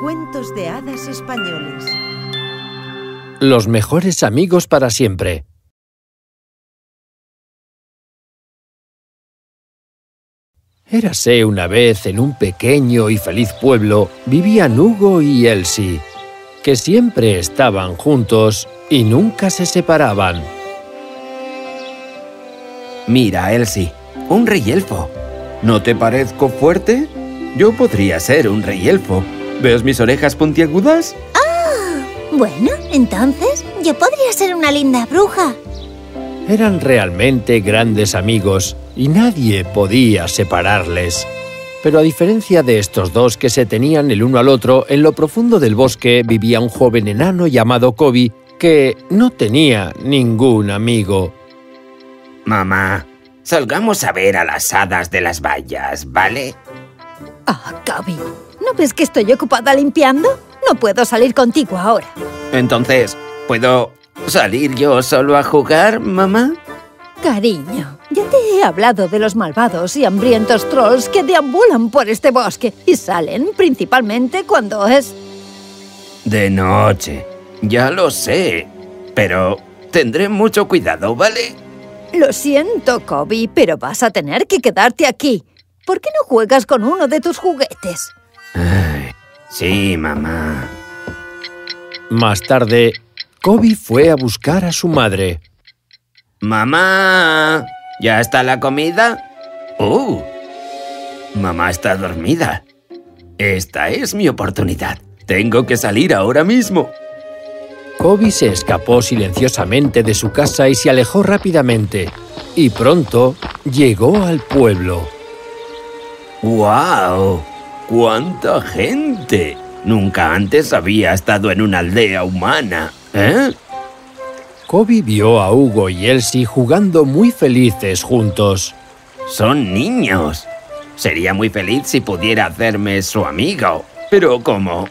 Cuentos de hadas españoles. Los mejores amigos para siempre. Érase una vez en un pequeño y feliz pueblo vivían Hugo y Elsie, que siempre estaban juntos y nunca se separaban. Mira, Elsie, un rey elfo. ¿No te parezco fuerte? Yo podría ser un rey elfo. ¿Ves mis orejas puntiagudas? Bueno, entonces yo podría ser una linda bruja. Eran realmente grandes amigos y nadie podía separarles. Pero a diferencia de estos dos que se tenían el uno al otro, en lo profundo del bosque vivía un joven enano llamado Kobe que no tenía ningún amigo. Mamá, salgamos a ver a las hadas de las vallas, ¿vale? Ah, Kobe, ¿no ves que estoy ocupada limpiando? No puedo salir contigo ahora. Entonces, ¿puedo salir yo solo a jugar, mamá? Cariño, ya te he hablado de los malvados y hambrientos trolls que deambulan por este bosque y salen principalmente cuando es... De noche. Ya lo sé. Pero tendré mucho cuidado, ¿vale? Lo siento, Kobe, pero vas a tener que quedarte aquí. ¿Por qué no juegas con uno de tus juguetes? Ay, sí, mamá. Más tarde, Kobe fue a buscar a su madre. Mamá, ¿ya está la comida? ¡Uh! Mamá está dormida. Esta es mi oportunidad. Tengo que salir ahora mismo. Kobe se escapó silenciosamente de su casa y se alejó rápidamente. Y pronto llegó al pueblo. ¡Guau! ¡Cuánta gente! Nunca antes había estado en una aldea humana, ¿eh? Kobe vio a Hugo y Elsie jugando muy felices juntos. Son niños. Sería muy feliz si pudiera hacerme su amigo. Pero ¿cómo?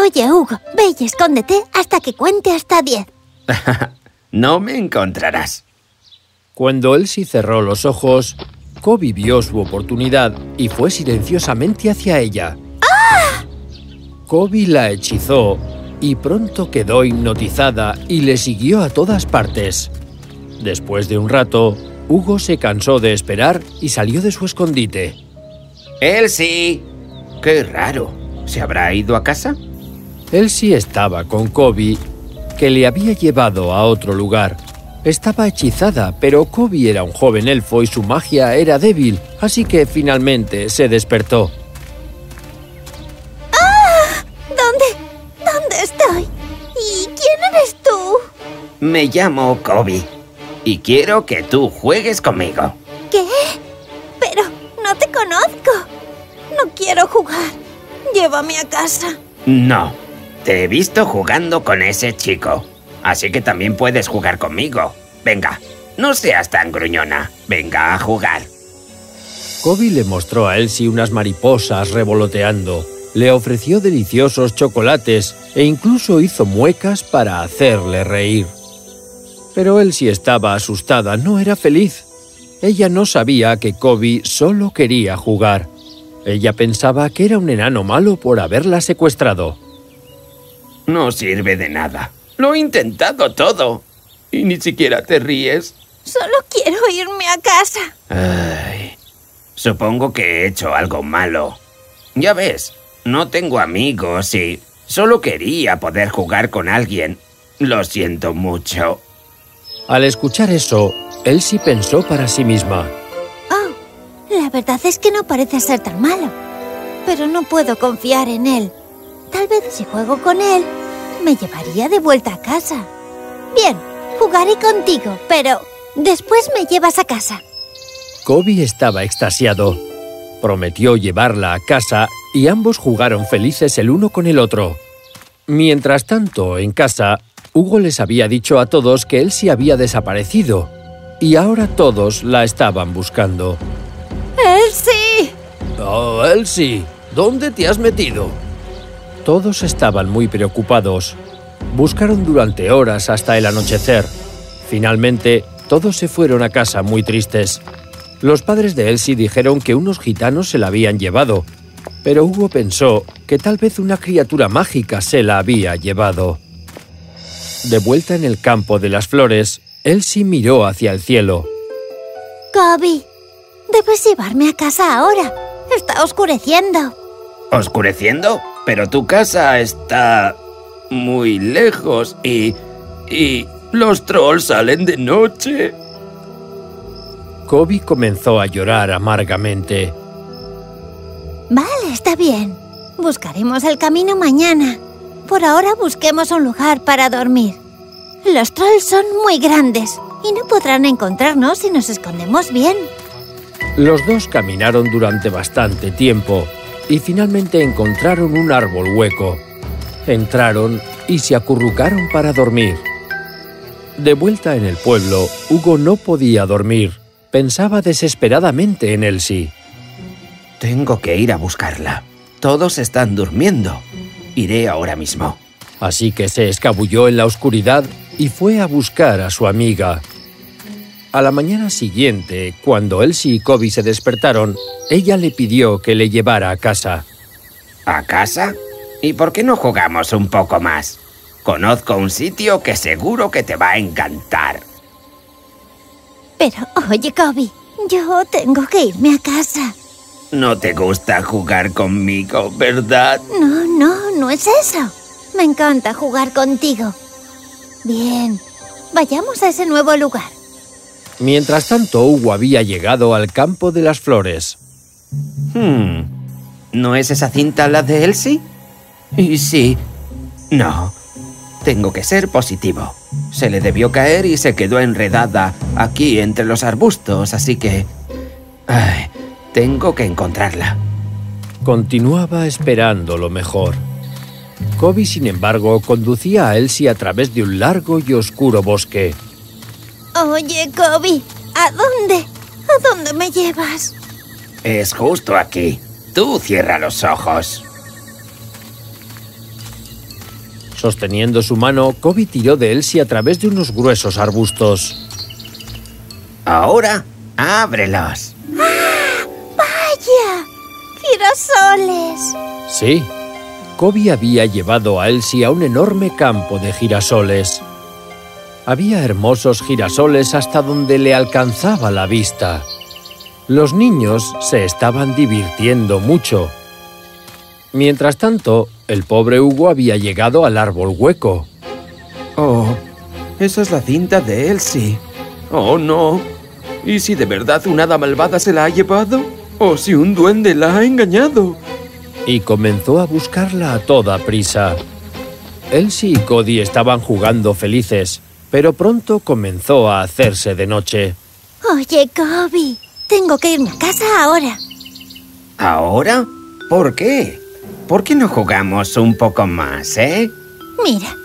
Oye, Hugo, ve y escóndete hasta que cuente hasta diez. no me encontrarás. Cuando Elsie cerró los ojos, Kobe vio su oportunidad y fue silenciosamente hacia ella. Kobe la hechizó y pronto quedó hipnotizada y le siguió a todas partes. Después de un rato, Hugo se cansó de esperar y salió de su escondite. Elsie. Qué raro. ¿Se habrá ido a casa? Elsie estaba con Kobe, que le había llevado a otro lugar. Estaba hechizada, pero Kobe era un joven elfo y su magia era débil, así que finalmente se despertó. ¿Dónde? ¿Dónde estoy? ¿Y quién eres tú? Me llamo Kobe y quiero que tú juegues conmigo. ¿Qué? Pero no te conozco. No quiero jugar. Llévame a casa. No, te he visto jugando con ese chico, así que también puedes jugar conmigo. Venga, no seas tan gruñona. Venga a jugar. Kobe le mostró a Elsie unas mariposas revoloteando, le ofreció deliciosos chocolates e incluso hizo muecas para hacerle reír. Pero Elsie estaba asustada, no era feliz. Ella no sabía que Kobe solo quería jugar. Ella pensaba que era un enano malo por haberla secuestrado. No sirve de nada. Lo he intentado todo. Y ni siquiera te ríes. Solo quiero irme a casa. Ay, supongo que he hecho algo malo. Ya ves, no tengo amigos y solo quería poder jugar con alguien. Lo siento mucho. Al escuchar eso, Elsie pensó para sí misma. Oh, la verdad es que no parece ser tan malo. Pero no puedo confiar en él. Tal vez si juego con él, me llevaría de vuelta a casa. Bien, jugaré contigo, pero después me llevas a casa. Kobe estaba extasiado. Prometió llevarla a casa y ambos jugaron felices el uno con el otro. Mientras tanto, en casa, Hugo les había dicho a todos que Elsie había desaparecido y ahora todos la estaban buscando. ¡Elsie! ¡Oh, Elsie! ¿Dónde te has metido? Todos estaban muy preocupados. Buscaron durante horas hasta el anochecer. Finalmente, todos se fueron a casa muy tristes. Los padres de Elsie dijeron que unos gitanos se la habían llevado, Pero Hugo pensó que tal vez una criatura mágica se la había llevado. De vuelta en el campo de las flores, Elsie miró hacia el cielo. Kobe, debes llevarme a casa ahora. Está oscureciendo. ¿Oscureciendo? Pero tu casa está muy lejos y... y los trolls salen de noche. Kobe comenzó a llorar amargamente. Vale, está bien. Buscaremos el camino mañana. Por ahora busquemos un lugar para dormir. Los trolls son muy grandes y no podrán encontrarnos si nos escondemos bien. Los dos caminaron durante bastante tiempo y finalmente encontraron un árbol hueco. Entraron y se acurrucaron para dormir. De vuelta en el pueblo, Hugo no podía dormir. Pensaba desesperadamente en Elsie. Tengo que ir a buscarla. Todos están durmiendo. Iré ahora mismo. Así que se escabulló en la oscuridad y fue a buscar a su amiga. A la mañana siguiente, cuando Elsie y Kobe se despertaron, ella le pidió que le llevara a casa. ¿A casa? ¿Y por qué no jugamos un poco más? Conozco un sitio que seguro que te va a encantar. Pero, oye, Kobe, yo tengo que irme a casa. No te gusta jugar conmigo, ¿verdad? No, no, no es eso. Me encanta jugar contigo. Bien, vayamos a ese nuevo lugar. Mientras tanto, Hugo había llegado al campo de las flores. Hmm. ¿No es esa cinta la de Elsie? Y sí. No. Tengo que ser positivo. Se le debió caer y se quedó enredada aquí entre los arbustos, así que... Ay, tengo que encontrarla. Continuaba esperando lo mejor. Kobe, sin embargo, conducía a Elsie a través de un largo y oscuro bosque. Oye, Kobe, ¿a dónde? ¿A dónde me llevas? Es justo aquí. Tú cierra los ojos. Sosteniendo su mano, Kobe tiró de Elsie a través de unos gruesos arbustos. Ahora, ábrelos. ¡Ah! ¡Vaya! ¡Girasoles! Sí. Kobe había llevado a Elsie a un enorme campo de girasoles. Había hermosos girasoles hasta donde le alcanzaba la vista. Los niños se estaban divirtiendo mucho. Mientras tanto, el pobre Hugo había llegado al árbol hueco. Oh, esa es la cinta de Elsie. Oh, no. ¿Y si de verdad una hada malvada se la ha llevado? ¿O si un duende la ha engañado? Y comenzó a buscarla a toda prisa. Elsie y Cody estaban jugando felices, pero pronto comenzó a hacerse de noche. Oye, Kobe, tengo que irme a casa ahora. ¿Ahora? ¿Por qué? ¿Por qué no jugamos un poco más, eh? Mira,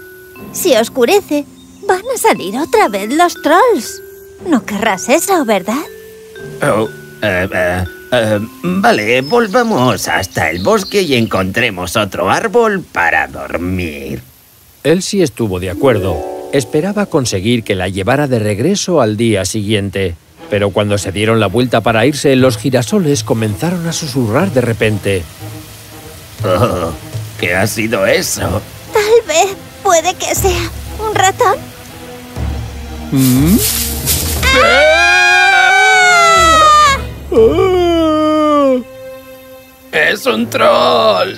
si oscurece, van a salir otra vez los trolls. No querrás eso, ¿verdad? Oh, eh, eh, eh, vale, volvamos hasta el bosque y encontremos otro árbol para dormir. Elsie estuvo de acuerdo. Esperaba conseguir que la llevara de regreso al día siguiente. Pero cuando se dieron la vuelta para irse, los girasoles comenzaron a susurrar de repente. Oh, ¿Qué ha sido eso? Tal vez puede que sea un ratón. ¿Mm? ¡Ah! ¡Es un troll!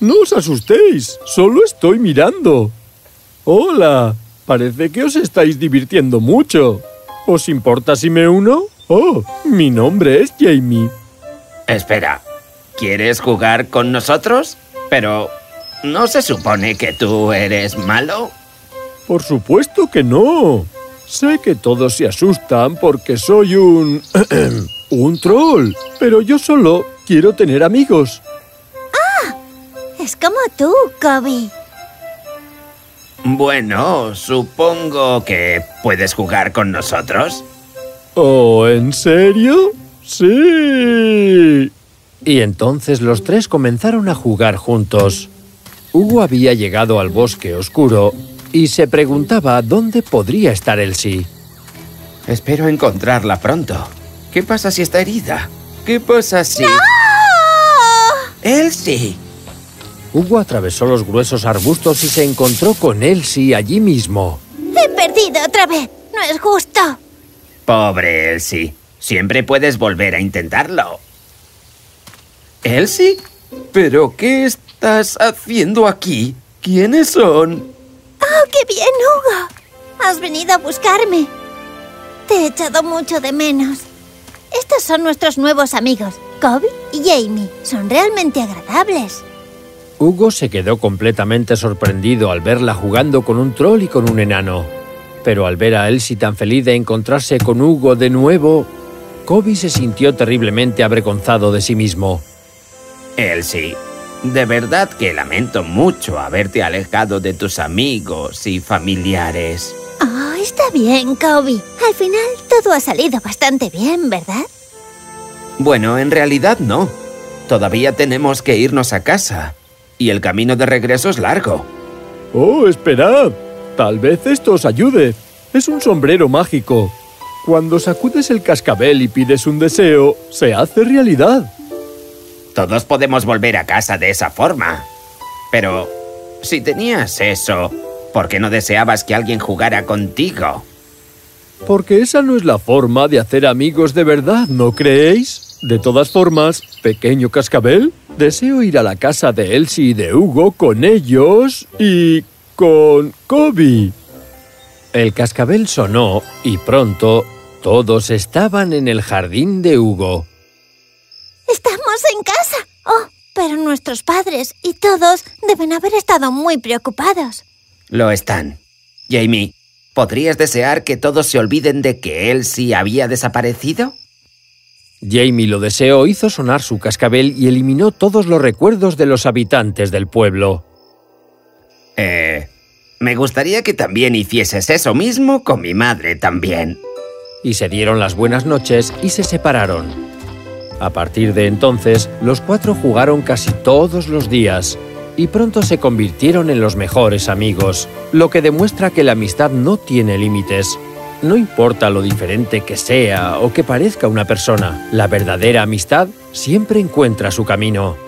No os asustéis, solo estoy mirando. Hola, parece que os estáis divirtiendo mucho. ¿Os importa si me uno? Oh, mi nombre es Jamie. Espera, ¿quieres jugar con nosotros? Pero, ¿no se supone que tú eres malo? Por supuesto que no. Sé que todos se asustan porque soy un... un troll, pero yo solo quiero tener amigos. Es como tú, Kobe. Bueno, supongo que puedes jugar con nosotros. ¿Oh, en serio? Sí. Y entonces los tres comenzaron a jugar juntos. Hugo había llegado al bosque oscuro y se preguntaba dónde podría estar Elsie. Espero encontrarla pronto. ¿Qué pasa si está herida? ¿Qué pasa si...? Elsie. Hugo atravesó los gruesos arbustos y se encontró con Elsie allí mismo. He perdido otra vez. No es justo. Pobre Elsie. Siempre puedes volver a intentarlo. ¿Elsie? ¿Pero qué estás haciendo aquí? ¿Quiénes son? ¡Oh, qué bien, Hugo! Has venido a buscarme. Te he echado mucho de menos. Estos son nuestros nuevos amigos, Kobe y Jamie. Son realmente agradables. Hugo se quedó completamente sorprendido al verla jugando con un troll y con un enano. Pero al ver a Elsie tan feliz de encontrarse con Hugo de nuevo, Kobe se sintió terriblemente avergonzado de sí mismo. Elsie, de verdad que lamento mucho haberte alejado de tus amigos y familiares. Oh, está bien, Kobe. Al final todo ha salido bastante bien, ¿verdad? Bueno, en realidad no. Todavía tenemos que irnos a casa. Y el camino de regreso es largo. Oh, esperad. Tal vez esto os ayude. Es un sombrero mágico. Cuando sacudes el cascabel y pides un deseo, se hace realidad. Todos podemos volver a casa de esa forma. Pero, si tenías eso, ¿por qué no deseabas que alguien jugara contigo? Porque esa no es la forma de hacer amigos de verdad, ¿no creéis? De todas formas, pequeño cascabel, deseo ir a la casa de Elsie y de Hugo con ellos y con Kobe. El cascabel sonó y pronto todos estaban en el jardín de Hugo. ¡Estamos en casa! Oh, pero nuestros padres y todos deben haber estado muy preocupados. Lo están. Jamie, ¿podrías desear que todos se olviden de que Elsie había desaparecido? Jamie lo deseó, hizo sonar su cascabel y eliminó todos los recuerdos de los habitantes del pueblo. Eh, me gustaría que también hicieses eso mismo con mi madre también. Y se dieron las buenas noches y se separaron. A partir de entonces, los cuatro jugaron casi todos los días y pronto se convirtieron en los mejores amigos, lo que demuestra que la amistad no tiene límites. No importa lo diferente que sea o que parezca una persona, la verdadera amistad siempre encuentra su camino.